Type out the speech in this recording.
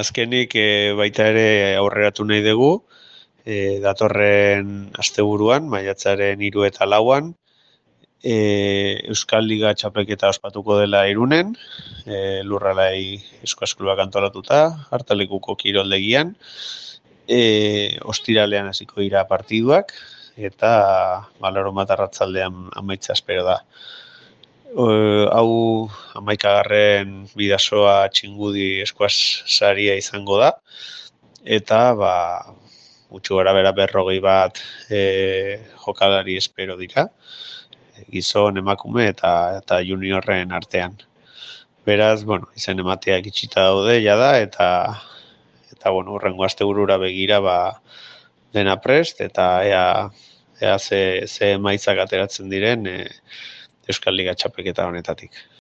azkenik e, baita ere aurreratu nahi dugu, e, datorren asteburuan, maiatzaren hiru eta lauan, e, Euskal Liga txapelketa ospatuko dela irunen, e, lurralai eskoasklubak antolatuta, hartalekuko kiroldegian, e, ostiralean hasiko dira partiduak, eta baloro bat arratzaldean amaitza espero da. O, hau amaikagarren bidasoa txingudi eskuaz saria izango da, eta ba, gutxu gara bera berrogei bat e, jokalari espero dira, gizon emakume eta eta juniorren artean. Beraz, bueno, izen emateak itxita daude ja da eta eta bueno, urrengo asteburura begira ba dena prest eta ea ea ze ze maitzak ateratzen diren e, Euskal Liga txapelketa honetatik.